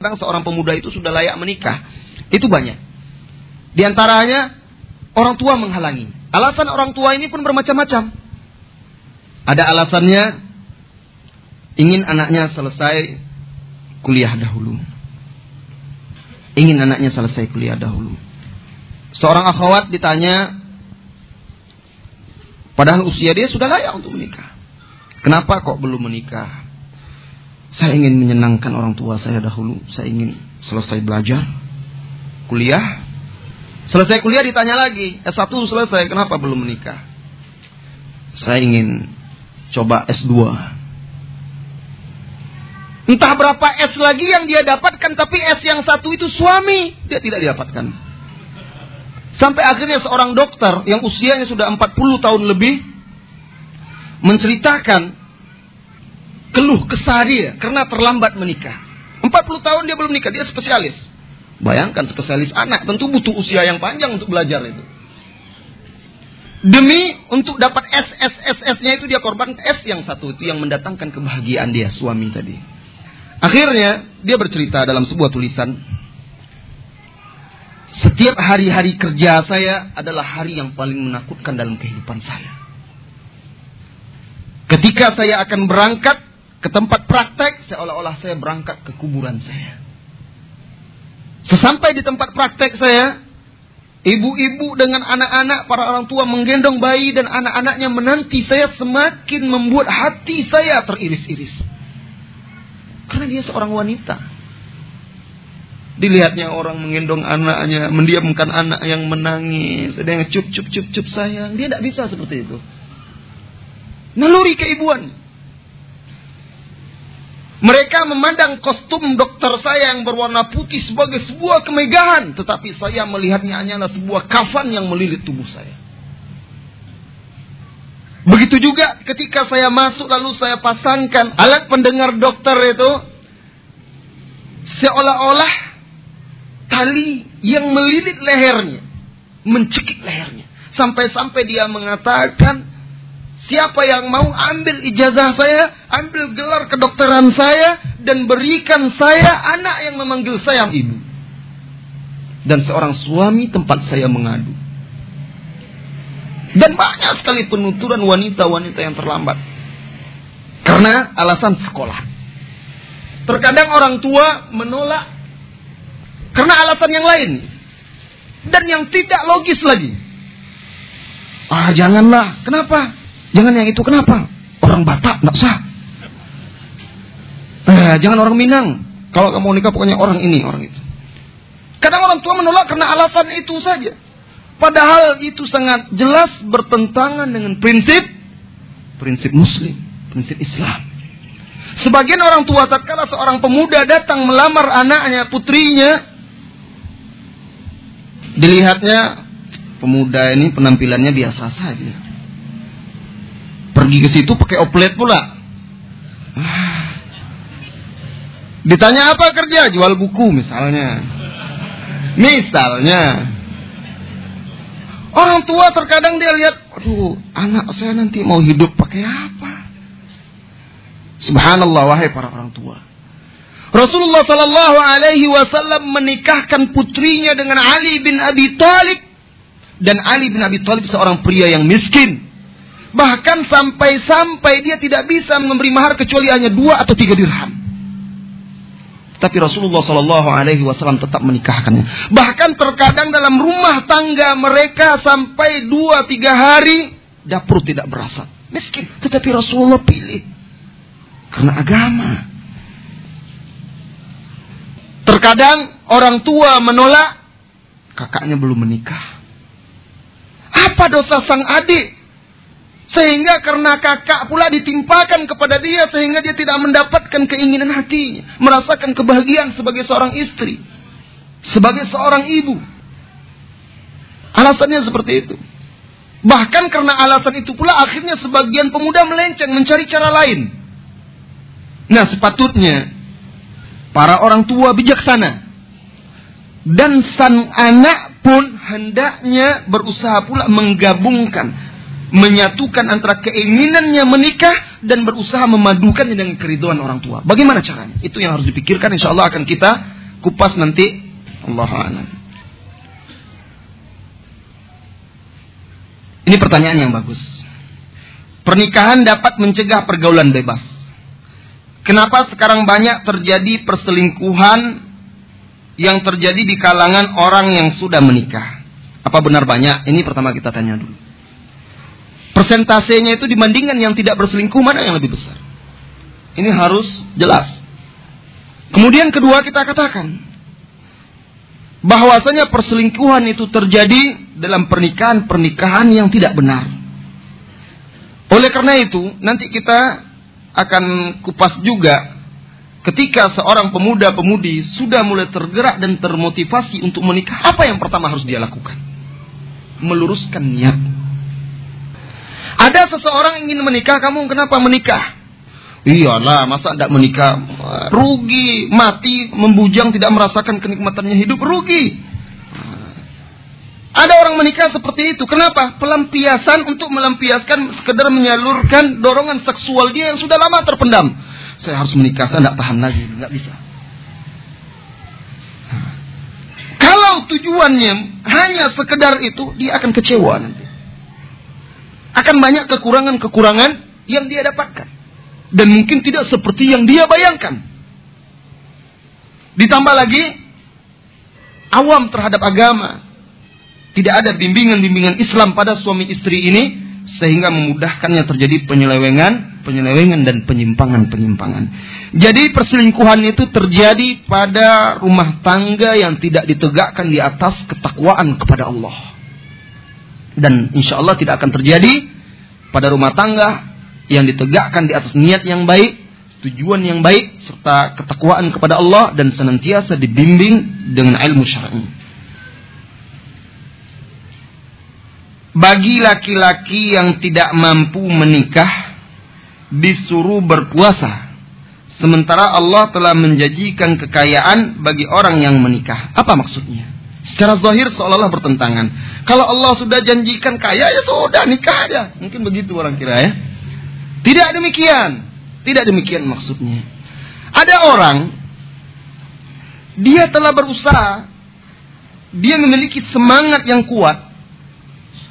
Kadang seorang pemuda itu sudah layak menikah. Itu banyak. Di antaranya orang tua menghalangi. Alasan orang tua ini pun bermacam-macam. Ada alasannya ingin anaknya selesai kuliah dahulu. Ingin anaknya selesai kuliah dahulu. Seorang akhwat ditanya, padahal usia dia sudah layak untuk menikah. Kenapa kok belum menikah? Saya ingin menyenangkan orang tua saya dahulu. Saya ingin selesai belajar, kuliah. Selesai kuliah ditanya lagi, S1 selesai, kenapa belum menikah? Saya ingin coba S2. Entah berapa S lagi yang dia dapatkan, tapi S yang satu itu suami, dia tidak didapatkan. Sampai akhirnya seorang dokter yang usianya sudah 40 tahun lebih menceritakan keluh kesah dia karena terlambat menikah. 40 tahun dia belum nikah, dia spesialis. Bayangkan spesialis anak tentu butuh usia yang panjang untuk belajar itu. Demi untuk dapat S S S S-nya itu dia korban S yang satu itu yang mendatangkan kebahagiaan dia suami tadi. Akhirnya dia bercerita dalam sebuah tulisan setiap hari-hari kerja saya adalah hari yang paling menakutkan dalam kehidupan saya. Ketika saya akan berangkat ke tempat praktek, seolah-olah saya berangkat ke kuburan saya. Sesampai di tempat praktek saya, ibu-ibu dengan anak-anak, para orang tua menggendong bayi dan anak-anaknya menanti saya semakin membuat hati saya teriris-iris. Karena dia seorang wanita. Dilihatnya orang menggendong anaknya, mendiamkan anak yang menangis, ada yang cup cup cup cup sayang. Dia tidak bisa seperti itu. Naluri keibuan. Mereka memandang kostum dokter saya yang berwarna putih sebagai sebuah kemegahan. Tetapi saya melihatnya hanyalah sebuah kafan yang melilit tubuh saya. Begitu juga ketika saya masuk lalu saya pasangkan alat pendengar dokter itu. Seolah-olah tali yang melilit lehernya. Mencekik lehernya. Sampai-sampai dia mengatakan Siapa yang mau ambil ijazah saya, ambil gelar kedokteran saya, dan berikan saya anak yang memanggil saya ibu. Dan seorang suami tempat saya mengadu. Dan banyak sekali penuturan wanita-wanita yang terlambat. Karena alasan sekolah. Terkadang orang tua menolak karena alasan yang lain. Dan yang tidak logis lagi. Ah, janganlah. Kenapa? Jangan yang itu kenapa? Orang Batak nggak sah. Eh, jangan orang Minang. Kalau kamu nikah pokoknya orang ini, orang itu. Kadang orang tua menolak karena alasan itu saja. Padahal itu sangat jelas bertentangan dengan prinsip prinsip muslim, prinsip Islam. Sebagian orang tua tatkala seorang pemuda datang melamar anaknya, putrinya, dilihatnya pemuda ini penampilannya biasa saja. Pergi ke situ pakai oplet pula. Ditanya apa kerja? Jual buku misalnya. Misalnya. Orang tua terkadang dia lihat, aduh, anak saya nanti mau hidup pakai apa? Subhanallah wahai para orang tua. Rasulullah Sallallahu Alaihi Wasallam menikahkan putrinya dengan Ali bin Abi Thalib dan Ali bin Abi Thalib seorang pria yang miskin. Bahkan sampai-sampai dia tidak bisa memberi mahar kecuali hanya dua atau tiga dirham. Tapi Rasulullah Shallallahu Alaihi Wasallam tetap menikahkannya. Bahkan terkadang dalam rumah tangga mereka sampai dua tiga hari dapur tidak berasa. Miskin, tetapi Rasulullah pilih karena agama. Terkadang orang tua menolak kakaknya belum menikah. Apa dosa sang adik sehingga karena kakak pula ditimpakan kepada dia sehingga dia tidak mendapatkan keinginan hatinya. Merasakan kebahagiaan sebagai seorang istri. Sebagai seorang ibu. Alasannya seperti itu. Bahkan karena alasan itu pula akhirnya sebagian pemuda melenceng mencari cara lain. Nah sepatutnya para orang tua bijaksana. Dan sang anak pun hendaknya berusaha pula menggabungkan menyatukan antara keinginannya menikah dan berusaha memadukannya dengan keriduan orang tua. Bagaimana caranya? Itu yang harus dipikirkan. Insya Allah akan kita kupas nanti. Allah a'lam. Ini pertanyaan yang bagus. Pernikahan dapat mencegah pergaulan bebas. Kenapa sekarang banyak terjadi perselingkuhan yang terjadi di kalangan orang yang sudah menikah? Apa benar banyak? Ini pertama kita tanya dulu. Persentasenya itu dibandingkan yang tidak berselingkuh mana yang lebih besar? Ini harus jelas. Kemudian kedua kita katakan bahwasanya perselingkuhan itu terjadi dalam pernikahan-pernikahan yang tidak benar. Oleh karena itu, nanti kita akan kupas juga ketika seorang pemuda-pemudi sudah mulai tergerak dan termotivasi untuk menikah, apa yang pertama harus dia lakukan? Meluruskan niat ada seseorang ingin menikah, kamu kenapa menikah? Iyalah, masa tidak menikah? Rugi, mati, membujang, tidak merasakan kenikmatannya hidup, rugi. Ada orang menikah seperti itu. Kenapa? Pelampiasan untuk melampiaskan, sekedar menyalurkan dorongan seksual dia yang sudah lama terpendam. Saya harus menikah, saya tidak tahan lagi, nggak bisa. Kalau tujuannya hanya sekedar itu, dia akan kecewa nanti akan banyak kekurangan-kekurangan yang dia dapatkan. Dan mungkin tidak seperti yang dia bayangkan. Ditambah lagi, awam terhadap agama. Tidak ada bimbingan-bimbingan Islam pada suami istri ini, sehingga memudahkannya terjadi penyelewengan, penyelewengan dan penyimpangan-penyimpangan. Jadi perselingkuhan itu terjadi pada rumah tangga yang tidak ditegakkan di atas ketakwaan kepada Allah dan insya Allah tidak akan terjadi pada rumah tangga yang ditegakkan di atas niat yang baik, tujuan yang baik, serta ketakwaan kepada Allah dan senantiasa dibimbing dengan ilmu syar'i. Bagi laki-laki yang tidak mampu menikah, disuruh berpuasa. Sementara Allah telah menjanjikan kekayaan bagi orang yang menikah. Apa maksudnya? Secara zahir seolah-olah bertentangan. Kalau Allah sudah janjikan kaya ya sudah nikah aja. Mungkin begitu orang kira ya. Tidak demikian. Tidak demikian maksudnya. Ada orang dia telah berusaha dia memiliki semangat yang kuat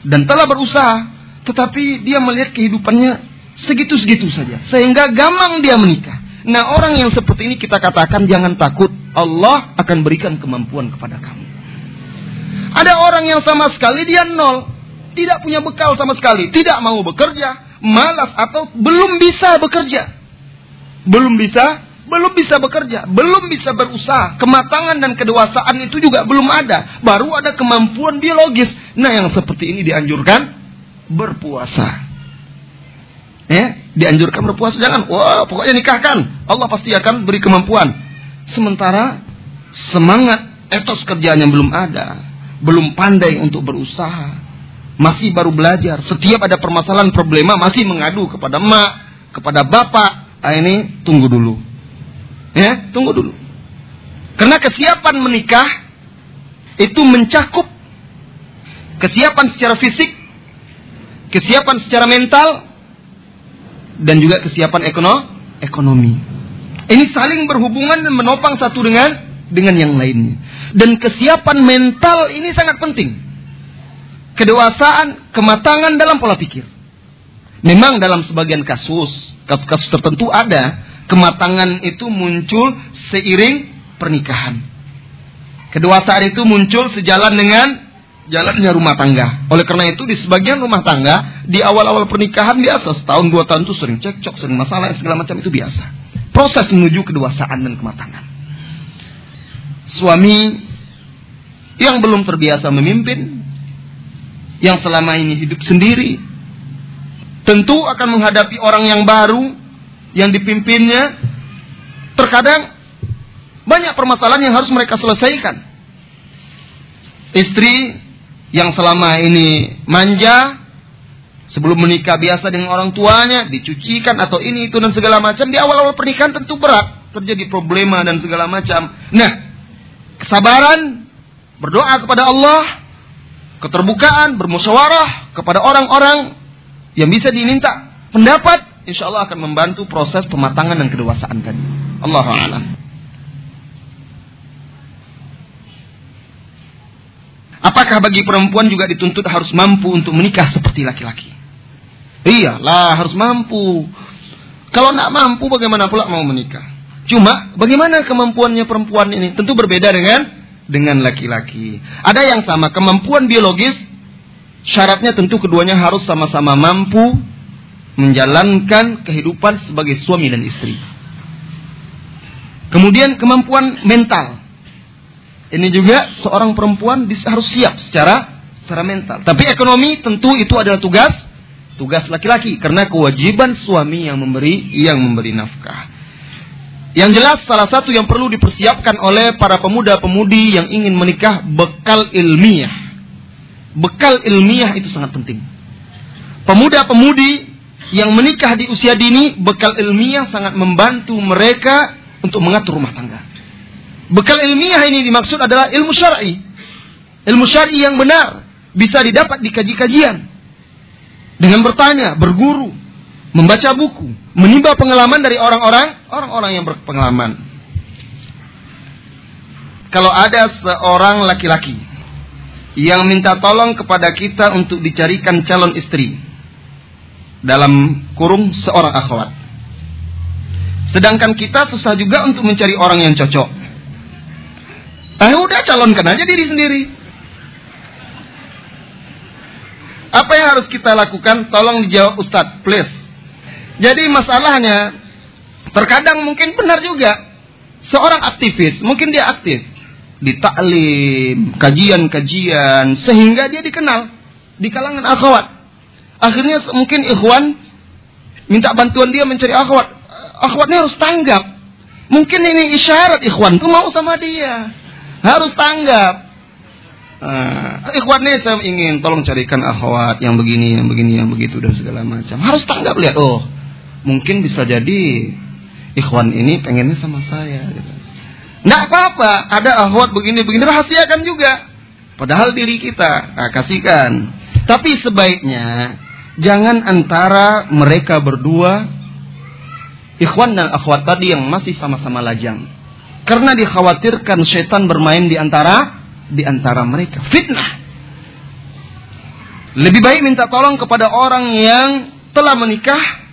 dan telah berusaha tetapi dia melihat kehidupannya segitu-segitu saja sehingga gampang dia menikah. Nah, orang yang seperti ini kita katakan jangan takut, Allah akan berikan kemampuan kepada kamu. Ada orang yang sama sekali dia nol. Tidak punya bekal sama sekali. Tidak mau bekerja. Malas atau belum bisa bekerja. Belum bisa. Belum bisa bekerja. Belum bisa berusaha. Kematangan dan kedewasaan itu juga belum ada. Baru ada kemampuan biologis. Nah yang seperti ini dianjurkan. Berpuasa. Ya, dianjurkan berpuasa jangan. Wah, pokoknya nikahkan. Allah pasti akan beri kemampuan. Sementara semangat etos kerjaan yang belum ada belum pandai untuk berusaha, masih baru belajar. Setiap ada permasalahan problema masih mengadu kepada emak, kepada bapak. Ah, ini tunggu dulu. Ya, tunggu dulu. Karena kesiapan menikah itu mencakup kesiapan secara fisik, kesiapan secara mental, dan juga kesiapan ekonomi. Ini saling berhubungan dan menopang satu dengan dengan yang lainnya. Dan kesiapan mental ini sangat penting. Kedewasaan, kematangan dalam pola pikir. Memang dalam sebagian kasus, kasus-kasus tertentu ada kematangan itu muncul seiring pernikahan. Kedewasaan itu muncul sejalan dengan jalannya rumah tangga. Oleh karena itu di sebagian rumah tangga di awal-awal pernikahan biasa setahun dua tahun itu sering cekcok, sering masalah segala macam itu biasa. Proses menuju kedewasaan dan kematangan suami yang belum terbiasa memimpin, yang selama ini hidup sendiri, tentu akan menghadapi orang yang baru yang dipimpinnya. Terkadang banyak permasalahan yang harus mereka selesaikan. Istri yang selama ini manja, sebelum menikah biasa dengan orang tuanya, dicucikan atau ini itu dan segala macam, di awal-awal pernikahan tentu berat, terjadi problema dan segala macam. Nah, kesabaran, berdoa kepada Allah, keterbukaan, bermusyawarah kepada orang-orang yang bisa diminta pendapat, insya Allah akan membantu proses pematangan dan kedewasaan tadi. Allah alam. Apakah bagi perempuan juga dituntut harus mampu untuk menikah seperti laki-laki? Iya, lah harus mampu. Kalau nak mampu bagaimana pula mau menikah? Cuma bagaimana kemampuannya perempuan ini? Tentu berbeda dengan dengan laki-laki. Ada yang sama kemampuan biologis, syaratnya tentu keduanya harus sama-sama mampu menjalankan kehidupan sebagai suami dan istri. Kemudian kemampuan mental. Ini juga seorang perempuan harus siap secara secara mental. Tapi ekonomi tentu itu adalah tugas tugas laki-laki karena kewajiban suami yang memberi yang memberi nafkah. Yang jelas salah satu yang perlu dipersiapkan oleh para pemuda-pemudi yang ingin menikah bekal ilmiah. Bekal ilmiah itu sangat penting. Pemuda-pemudi yang menikah di usia dini bekal ilmiah sangat membantu mereka untuk mengatur rumah tangga. Bekal ilmiah ini dimaksud adalah ilmu syar'i. Ilmu syar'i yang benar bisa didapat di kaji-kajian. Dengan bertanya, berguru, membaca buku, menimba pengalaman dari orang-orang orang-orang yang berpengalaman. Kalau ada seorang laki-laki yang minta tolong kepada kita untuk dicarikan calon istri dalam kurung seorang akhwat. Sedangkan kita susah juga untuk mencari orang yang cocok. Ah udah calonkan aja diri sendiri. Apa yang harus kita lakukan? Tolong dijawab Ustadz, please. Jadi masalahnya, terkadang mungkin benar juga. Seorang aktivis, mungkin dia aktif. Di taklim, kajian-kajian, sehingga dia dikenal. Di kalangan akhwat. Akhirnya mungkin ikhwan minta bantuan dia mencari akhwat. Akhwatnya harus tanggap. Mungkin ini isyarat ikhwan tuh mau sama dia. Harus tanggap. Uh, ikhwan nih saya ingin tolong carikan akhwat yang begini, yang begini, yang begitu dan segala macam. Harus tanggap lihat. Oh, mungkin bisa jadi ikhwan ini pengennya sama saya. Gitu. Nggak apa-apa. Ada akhwat begini-begini rahasiakan juga. Padahal diri kita nah, kasihkan. Tapi sebaiknya jangan antara mereka berdua ikhwan dan akhwat tadi yang masih sama-sama lajang karena dikhawatirkan setan bermain di antara di antara mereka. Fitnah. Lebih baik minta tolong kepada orang yang telah menikah,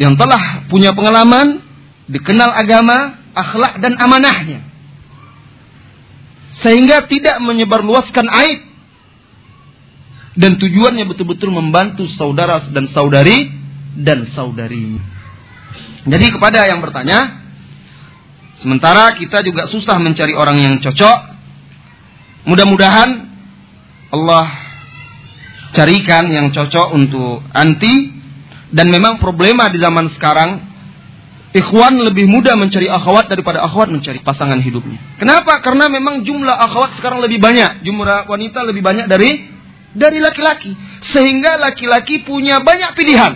yang telah punya pengalaman, dikenal agama, akhlak dan amanahnya. Sehingga tidak menyebarluaskan aib. Dan tujuannya betul-betul membantu saudara dan saudari dan saudari. Jadi kepada yang bertanya, Sementara kita juga susah mencari orang yang cocok. Mudah-mudahan Allah carikan yang cocok untuk anti. Dan memang problema di zaman sekarang, ikhwan lebih mudah mencari akhwat daripada akhwat mencari pasangan hidupnya. Kenapa? Karena memang jumlah akhwat sekarang lebih banyak, jumlah wanita lebih banyak dari dari laki-laki. Sehingga laki-laki punya banyak pilihan.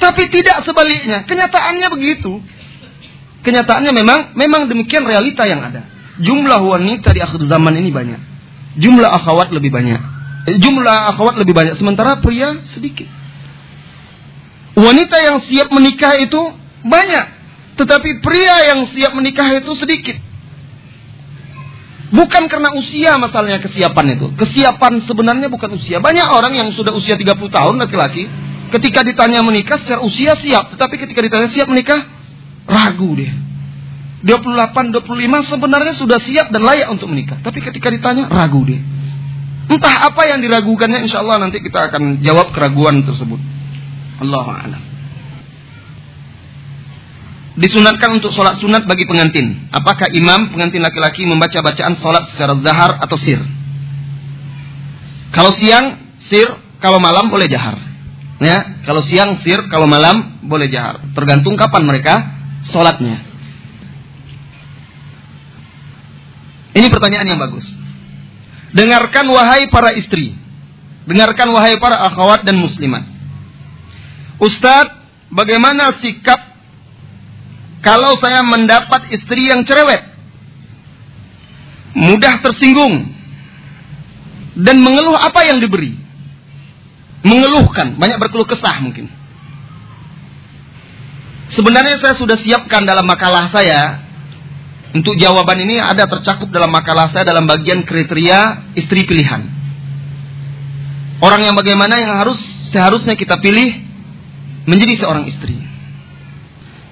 Tapi tidak sebaliknya. Kenyataannya begitu. Kenyataannya memang memang demikian realita yang ada. Jumlah wanita di akhir zaman ini banyak. Jumlah akhwat lebih banyak. Jumlah akhwat lebih banyak sementara pria sedikit. Wanita yang siap menikah itu banyak, tetapi pria yang siap menikah itu sedikit. Bukan karena usia masalahnya kesiapan itu. Kesiapan sebenarnya bukan usia. Banyak orang yang sudah usia 30 tahun laki-laki, ketika ditanya menikah secara usia siap, tetapi ketika ditanya siap menikah, Ragu dia. 28, 25 sebenarnya sudah siap dan layak untuk menikah. Tapi ketika ditanya, ragu dia. Entah apa yang diragukannya, insya Allah nanti kita akan jawab keraguan tersebut. Allah a'lam. Disunatkan untuk sholat sunat bagi pengantin. Apakah imam pengantin laki-laki membaca bacaan sholat secara zahar atau sir? Kalau siang, sir. Kalau malam boleh jahar. Ya, kalau siang sir, kalau malam boleh jahar. Tergantung kapan mereka sholatnya. Ini pertanyaan yang bagus. Dengarkan wahai para istri. Dengarkan wahai para akhwat dan muslimat. Ustadz, bagaimana sikap kalau saya mendapat istri yang cerewet? Mudah tersinggung. Dan mengeluh apa yang diberi. mengeluhkan, banyak berkeluh kesah mungkin. Sebenarnya saya sudah siapkan dalam makalah saya untuk jawaban ini ada tercakup dalam makalah saya dalam bagian kriteria istri pilihan. Orang yang bagaimana yang harus seharusnya kita pilih menjadi seorang istri.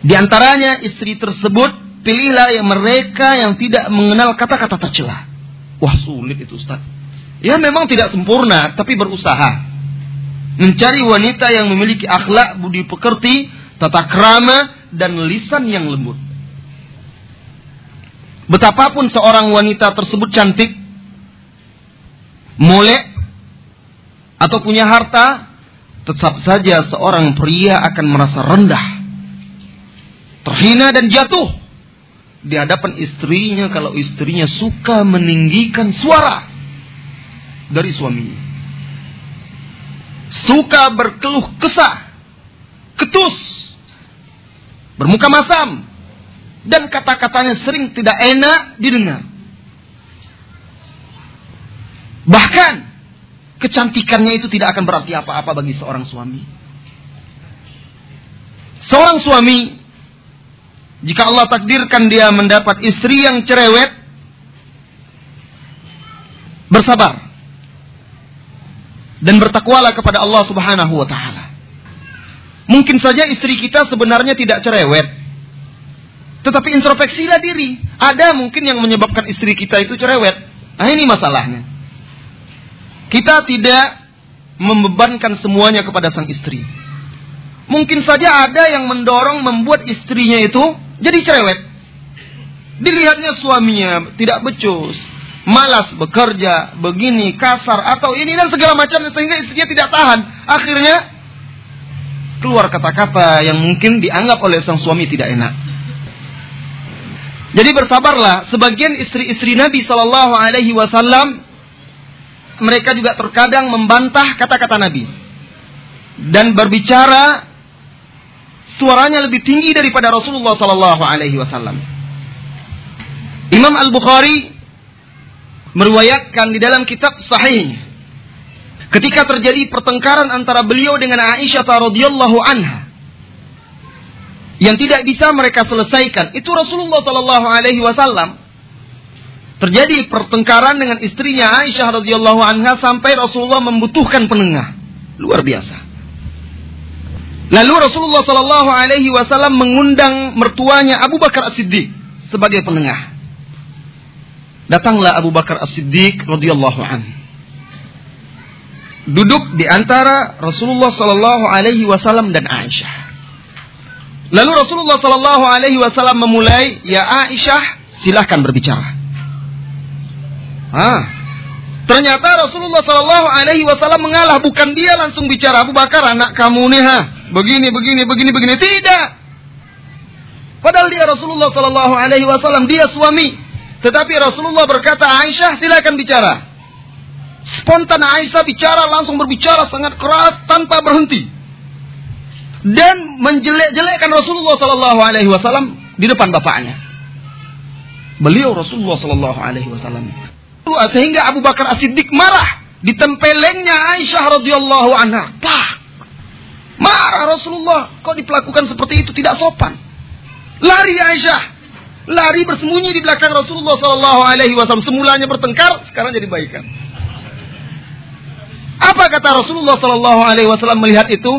Di antaranya istri tersebut pilihlah yang mereka yang tidak mengenal kata-kata tercela. Wah sulit itu Ustaz. Ya memang tidak sempurna tapi berusaha. Mencari wanita yang memiliki akhlak budi pekerti tata krama dan lisan yang lembut. Betapapun seorang wanita tersebut cantik, molek, atau punya harta, tetap saja seorang pria akan merasa rendah, terhina dan jatuh di hadapan istrinya kalau istrinya suka meninggikan suara dari suaminya. Suka berkeluh kesah, ketus, bermuka masam, dan kata-katanya sering tidak enak didengar. Bahkan kecantikannya itu tidak akan berarti apa-apa bagi seorang suami. Seorang suami jika Allah takdirkan dia mendapat istri yang cerewet bersabar dan bertakwalah kepada Allah Subhanahu wa taala. Mungkin saja istri kita sebenarnya tidak cerewet. Tetapi introspeksilah diri. Ada mungkin yang menyebabkan istri kita itu cerewet. Nah ini masalahnya. Kita tidak membebankan semuanya kepada sang istri. Mungkin saja ada yang mendorong membuat istrinya itu jadi cerewet. Dilihatnya suaminya tidak becus, malas bekerja, begini, kasar, atau ini dan segala macam sehingga istrinya tidak tahan. Akhirnya keluar kata-kata yang mungkin dianggap oleh sang suami tidak enak. Jadi bersabarlah, sebagian istri-istri Nabi Shallallahu Alaihi Wasallam mereka juga terkadang membantah kata-kata Nabi dan berbicara suaranya lebih tinggi daripada Rasulullah Shallallahu Alaihi Wasallam. Imam Al Bukhari meriwayatkan di dalam kitab Sahih Ketika terjadi pertengkaran antara beliau dengan Aisyah radhiyallahu anha yang tidak bisa mereka selesaikan, itu Rasulullah sallallahu alaihi wasallam terjadi pertengkaran dengan istrinya Aisyah radhiyallahu anha sampai Rasulullah membutuhkan penengah. Luar biasa. Lalu Rasulullah sallallahu alaihi wasallam mengundang mertuanya Abu Bakar As-Siddiq sebagai penengah. Datanglah Abu Bakar As-Siddiq radhiyallahu anhu duduk di antara Rasulullah Sallallahu Alaihi Wasallam dan Aisyah. Lalu Rasulullah Sallallahu Alaihi Wasallam memulai, ya Aisyah, silahkan berbicara. Ah, ternyata Rasulullah Sallallahu Alaihi Wasallam mengalah, bukan dia langsung bicara Abu Bakar anak kamu nih ha, begini begini begini begini tidak. Padahal dia Rasulullah Sallallahu Alaihi Wasallam dia suami, tetapi Rasulullah berkata Aisyah silakan bicara. Spontan Aisyah bicara langsung berbicara sangat keras tanpa berhenti. Dan menjelek-jelekkan Rasulullah Sallallahu Alaihi Wasallam di depan bapaknya. Beliau Rasulullah Sallallahu Alaihi Wasallam. Sehingga Abu Bakar As-Siddiq marah ditempelengnya Aisyah radhiyallahu anha. Pak, marah Rasulullah. Kok diperlakukan seperti itu tidak sopan. Lari Aisyah, lari bersembunyi di belakang Rasulullah Sallallahu Alaihi Wasallam. Semulanya bertengkar, sekarang jadi baikan. Apa kata Rasulullah Sallallahu Alaihi Wasallam melihat itu?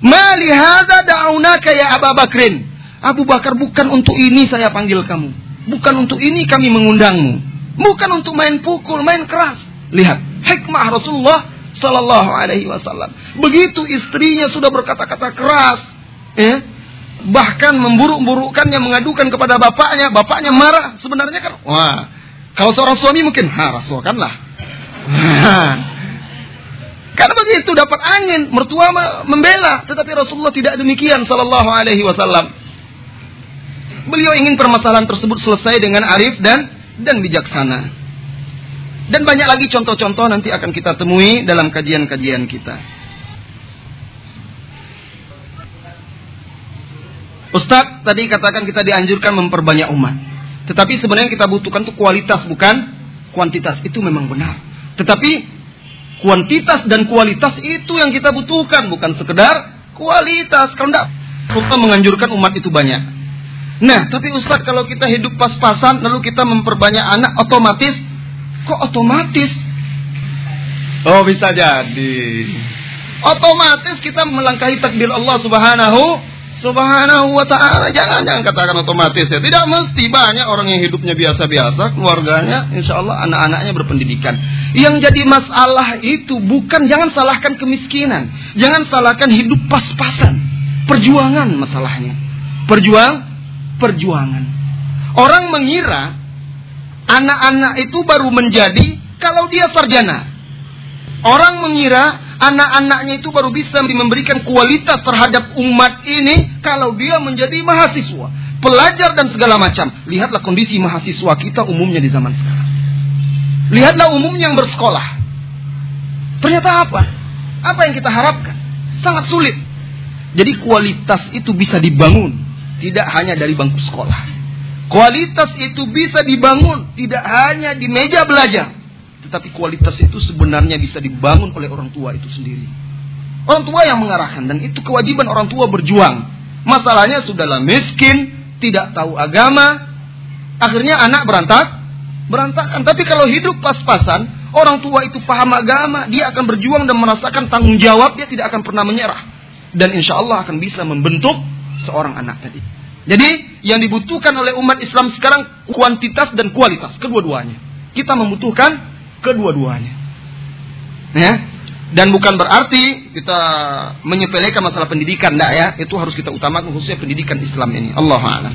Malihada daunaka ya Abu Bakrin. Abu Bakar bukan untuk ini saya panggil kamu. Bukan untuk ini kami mengundangmu. Bukan untuk main pukul, main keras. Lihat, hikmah Rasulullah Sallallahu Alaihi Wasallam. Begitu istrinya sudah berkata-kata keras, ya, bahkan memburuk-burukkannya, mengadukan kepada bapaknya, bapaknya marah. Sebenarnya kan, wah, kalau seorang suami mungkin, ha, rasulkanlah. Karena begitu dapat angin, mertua membela, tetapi Rasulullah tidak demikian sallallahu alaihi wasallam. Beliau ingin permasalahan tersebut selesai dengan arif dan dan bijaksana. Dan banyak lagi contoh-contoh nanti akan kita temui dalam kajian-kajian kita. Ustadz tadi katakan kita dianjurkan memperbanyak umat. Tetapi sebenarnya kita butuhkan itu kualitas bukan kuantitas. Itu memang benar. Tetapi Kuantitas dan kualitas itu yang kita butuhkan, bukan sekedar kualitas. Kalau tidak, kita menganjurkan umat itu banyak. Nah, tapi Ustaz kalau kita hidup pas-pasan, lalu kita memperbanyak anak, otomatis, kok otomatis? Oh bisa jadi. Otomatis kita melangkahi takdir Allah Subhanahu Subhanahu wa taala. Jangan jangan katakan otomatis ya. Tidak mesti banyak orang yang hidupnya biasa-biasa, keluarganya insya Allah anak-anaknya berpendidikan. Yang jadi masalah itu bukan jangan salahkan kemiskinan, jangan salahkan hidup pas-pasan. Perjuangan masalahnya. Perjuang perjuangan. Orang mengira anak-anak itu baru menjadi kalau dia sarjana. Orang mengira anak-anaknya itu baru bisa memberikan kualitas terhadap umat ini kalau dia menjadi mahasiswa, pelajar dan segala macam. Lihatlah kondisi mahasiswa kita umumnya di zaman sekarang. Lihatlah umumnya yang bersekolah. Ternyata apa? Apa yang kita harapkan? Sangat sulit. Jadi kualitas itu bisa dibangun tidak hanya dari bangku sekolah. Kualitas itu bisa dibangun tidak hanya di meja belajar, tetapi kualitas itu sebenarnya bisa dibangun oleh orang tua itu sendiri. Orang tua yang mengarahkan dan itu kewajiban orang tua berjuang. Masalahnya sudahlah miskin, tidak tahu agama, akhirnya anak berantak, berantakan. Tapi kalau hidup pas-pasan, orang tua itu paham agama, dia akan berjuang dan merasakan tanggung jawab, dia tidak akan pernah menyerah. Dan insya Allah akan bisa membentuk seorang anak tadi. Jadi yang dibutuhkan oleh umat Islam sekarang kuantitas dan kualitas kedua-duanya. Kita membutuhkan kedua-duanya. Ya. Dan bukan berarti kita menyepelekan masalah pendidikan, enggak ya. Itu harus kita utamakan khususnya pendidikan Islam ini. Allah a'lam.